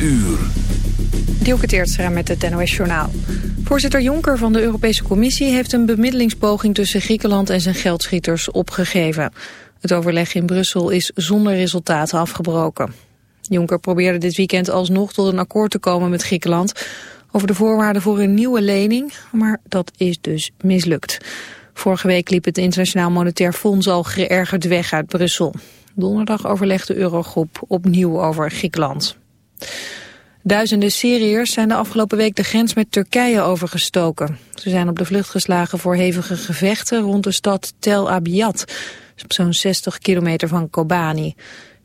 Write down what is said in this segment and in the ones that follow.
uur. Dielke met het NOS Journaal. Voorzitter Jonker van de Europese Commissie heeft een bemiddelingspoging tussen Griekenland en zijn geldschieters opgegeven. Het overleg in Brussel is zonder resultaten afgebroken. Jonker probeerde dit weekend alsnog tot een akkoord te komen met Griekenland over de voorwaarden voor een nieuwe lening, maar dat is dus mislukt. Vorige week liep het Internationaal Monetair Fonds al geërgerd weg uit Brussel. Donderdag overlegt de Eurogroep opnieuw over Griekenland. Duizenden Syriërs zijn de afgelopen week de grens met Turkije overgestoken. Ze zijn op de vlucht geslagen voor hevige gevechten rond de stad Tel Abyad, op zo'n 60 kilometer van Kobani.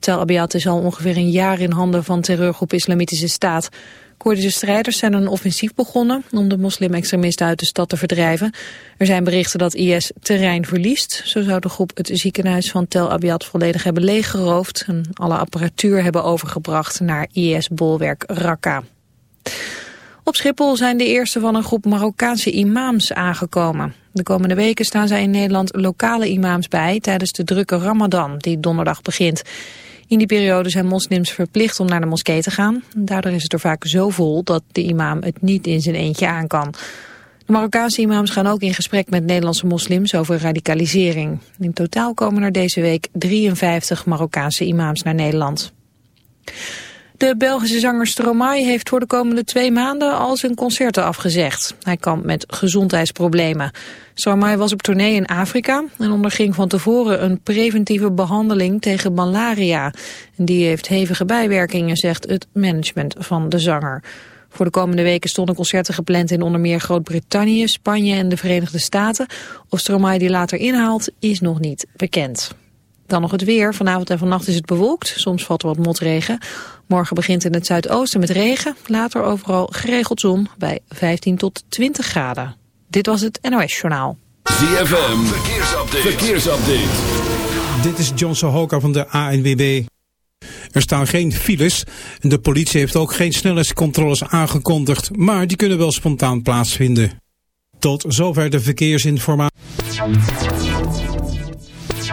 Tel Abyad is al ongeveer een jaar in handen van terreurgroep Islamitische Staat. Koerdische strijders zijn een offensief begonnen om de moslimextremisten uit de stad te verdrijven. Er zijn berichten dat IS terrein verliest. Zo zou de groep het ziekenhuis van Tel Abyad volledig hebben leeggeroofd en alle apparatuur hebben overgebracht naar IS-bolwerk Raqqa. Op Schiphol zijn de eerste van een groep Marokkaanse imams aangekomen. De komende weken staan zij in Nederland lokale imams bij tijdens de drukke Ramadan die donderdag begint. In die periode zijn moslims verplicht om naar de moskee te gaan. Daardoor is het er vaak zo vol dat de imam het niet in zijn eentje aan kan. De Marokkaanse imams gaan ook in gesprek met Nederlandse moslims over radicalisering. In totaal komen er deze week 53 Marokkaanse imams naar Nederland. De Belgische zanger Stromae heeft voor de komende twee maanden al zijn concerten afgezegd. Hij kampt met gezondheidsproblemen. Stromae was op tournee in Afrika en onderging van tevoren een preventieve behandeling tegen malaria. Die heeft hevige bijwerkingen, zegt het management van de zanger. Voor de komende weken stonden concerten gepland in onder meer Groot-Brittannië, Spanje en de Verenigde Staten. Of Stromae die later inhaalt is nog niet bekend. Dan nog het weer. Vanavond en vannacht is het bewolkt. Soms valt er wat motregen. Morgen begint in het zuidoosten met regen. Later overal geregeld zon bij 15 tot 20 graden. Dit was het NOS Journaal. ZFM. Verkeersupdate. Verkeersupdate. Dit is John Sohoka van de ANWB. Er staan geen files en de politie heeft ook geen snelheidscontroles aangekondigd, maar die kunnen wel spontaan plaatsvinden. Tot zover de verkeersinformatie.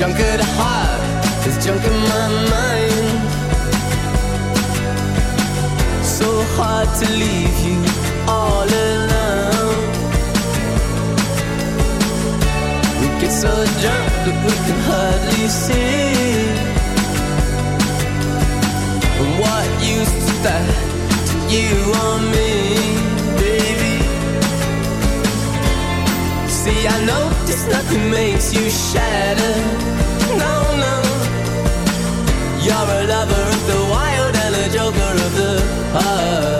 Junk at heart, there's junk in my mind. So hard to leave you all alone. We get so drunk that we can hardly see. And what use is that to you or me, See, I know this nothing makes you shatter no, no. You're a lover of the wild and a joker of the heart.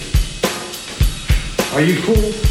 Are you cool?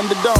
underdog.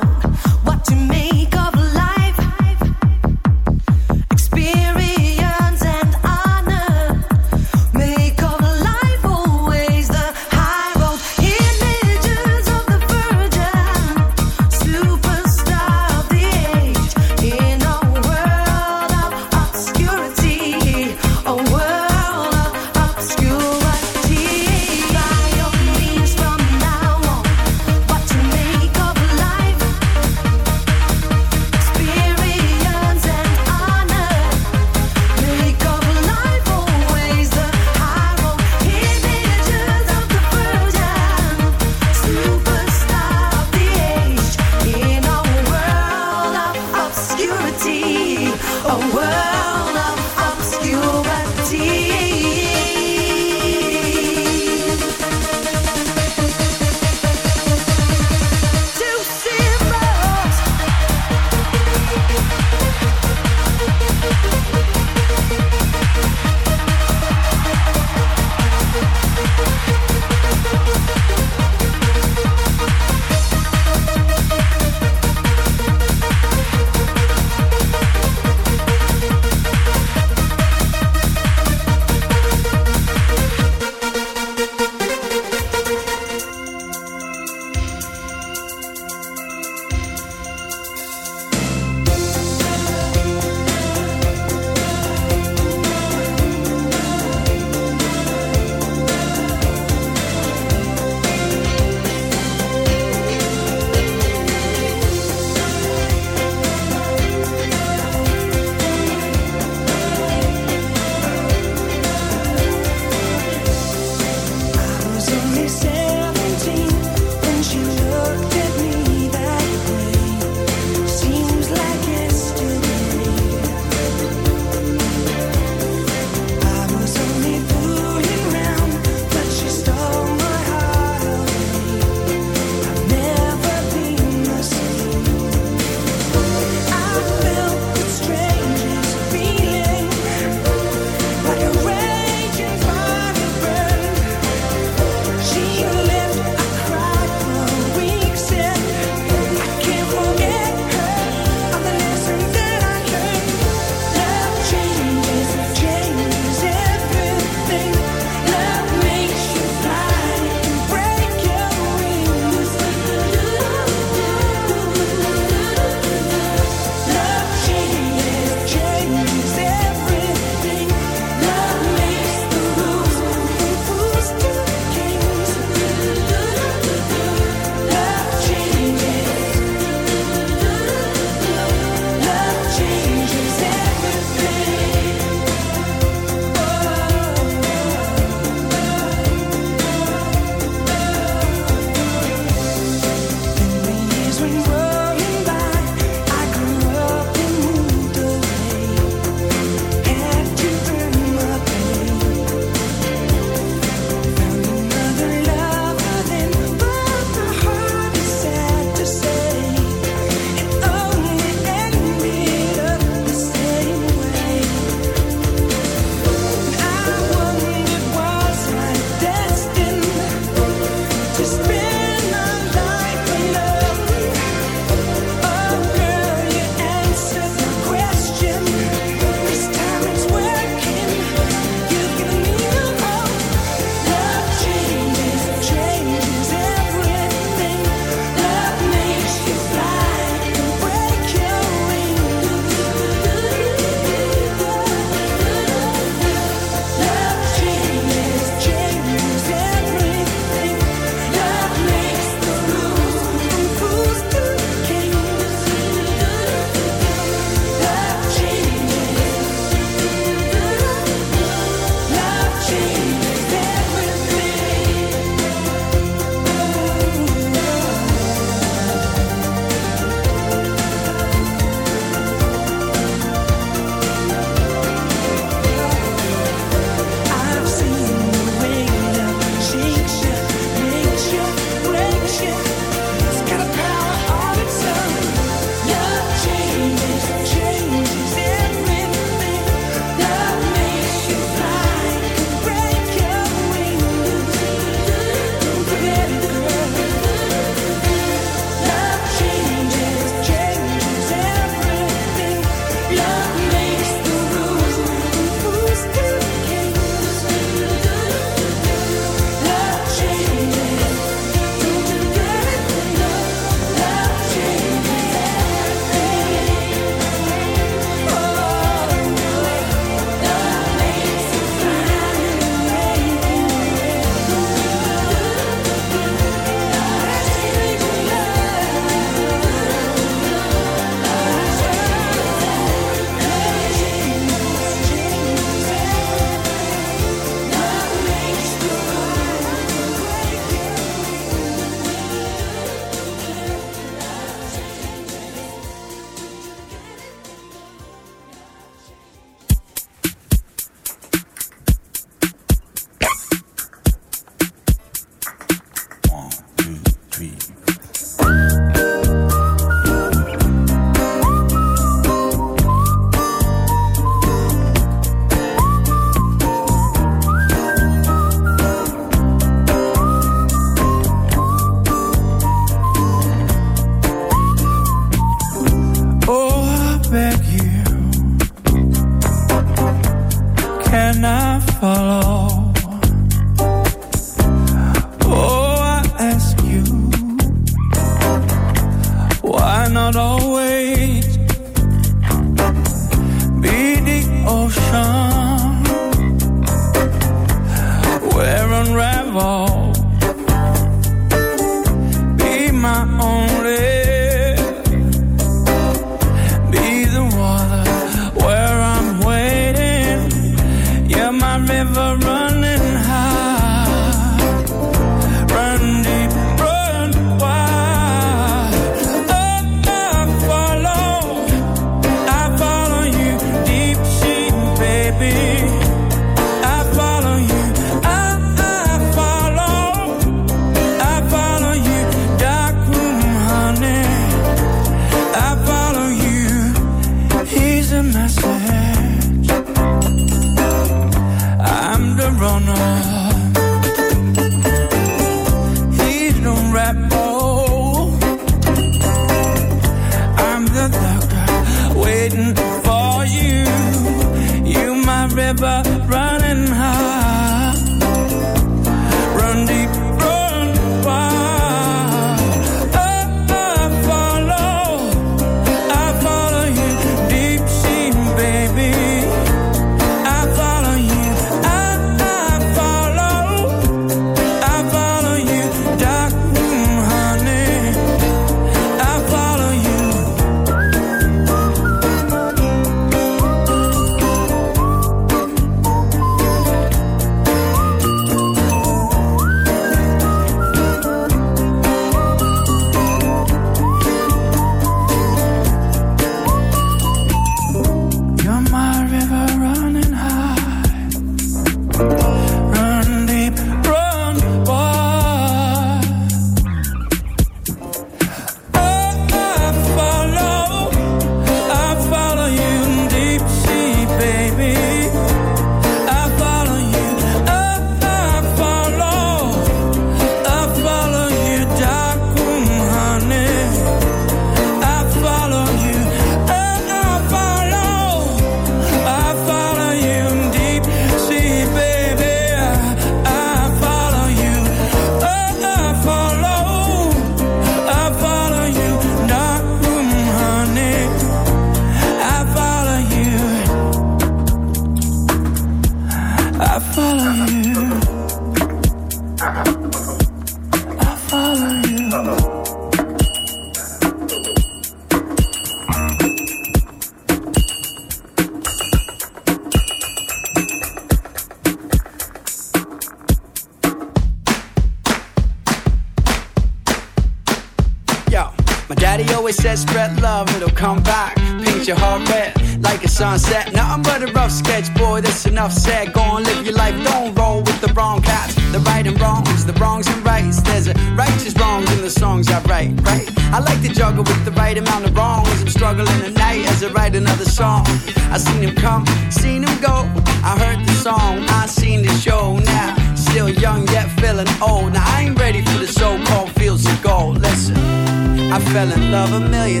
a million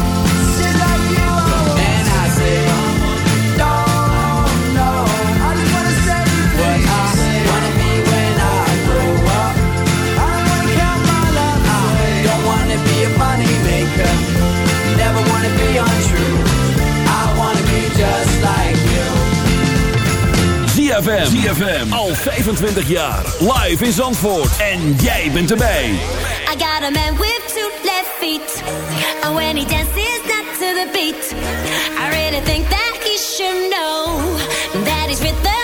ZFM. ZFM. Al 25 jaar. Live in Zandvoort. En jij bent erbij. I got a man with two left feet. And when he dances not to the beat, I really think that he should know that he's rhythms go,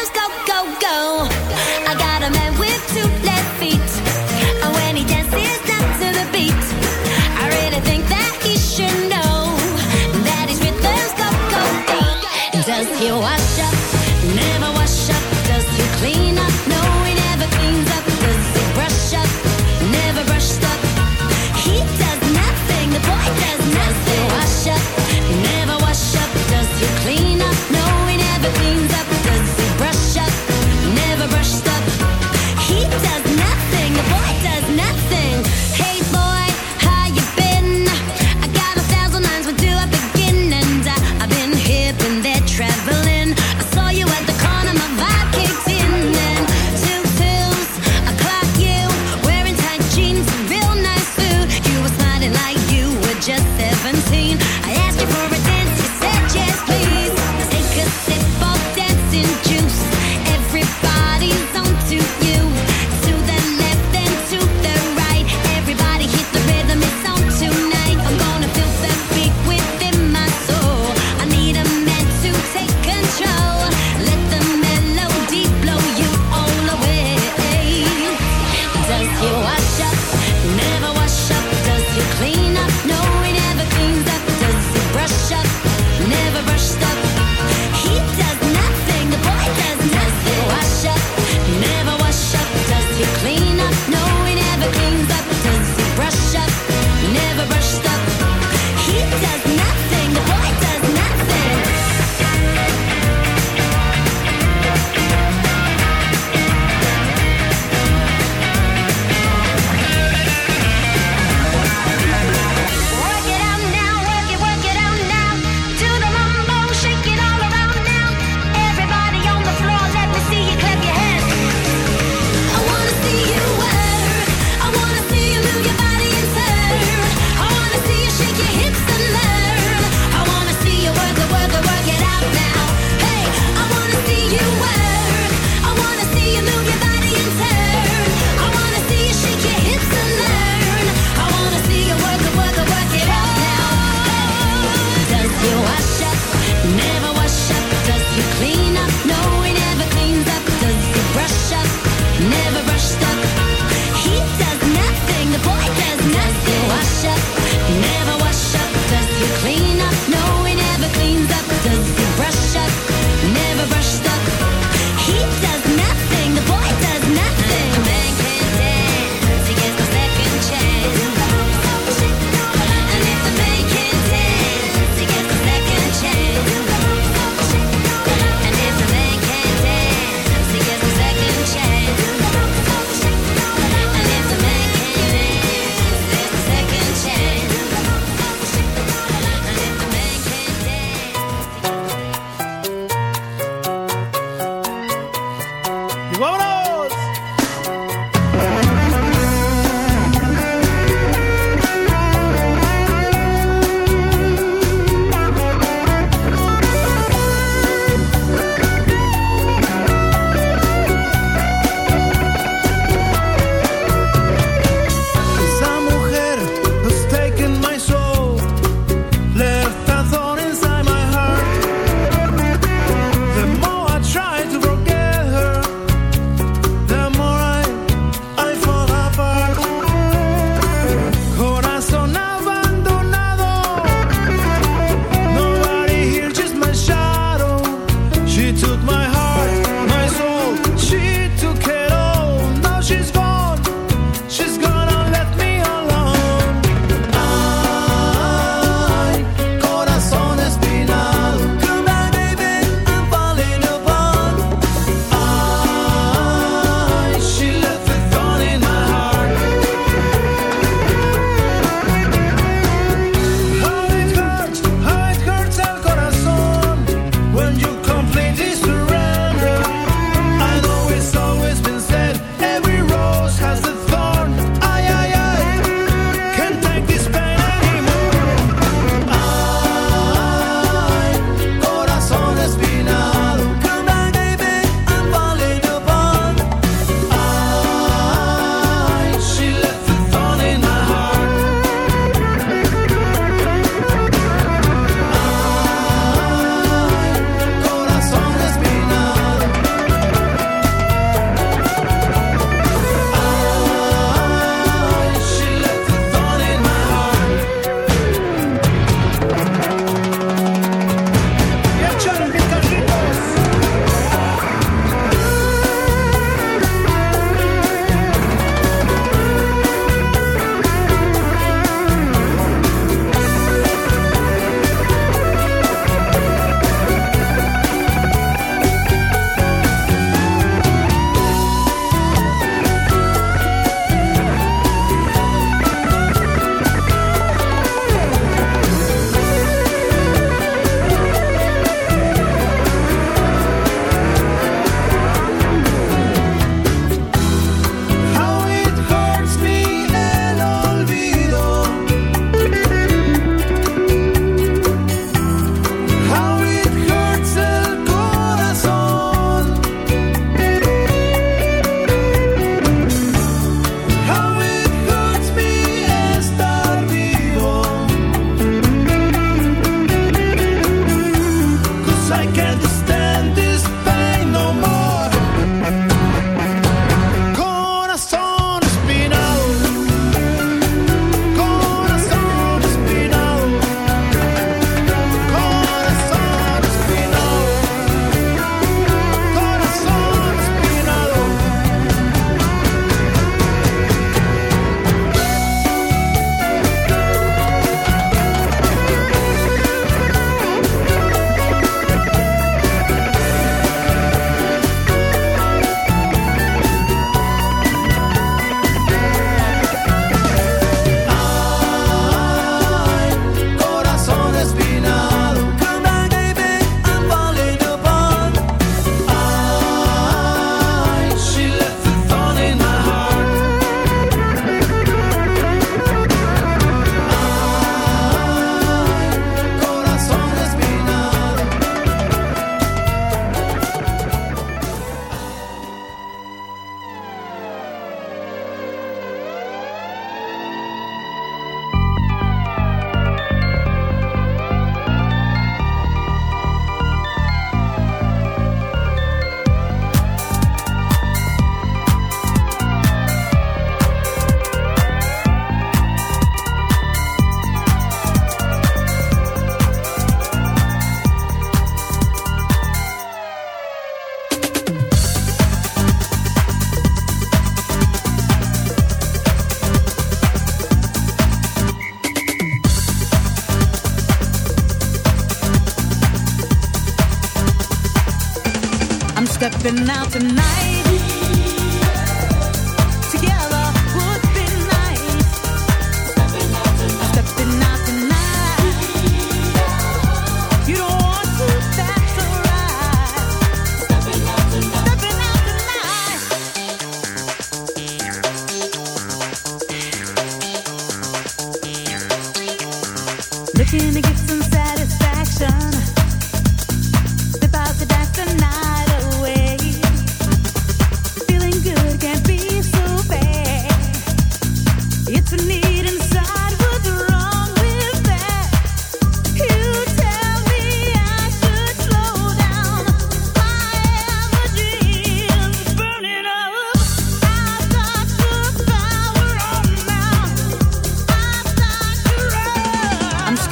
clean up? No,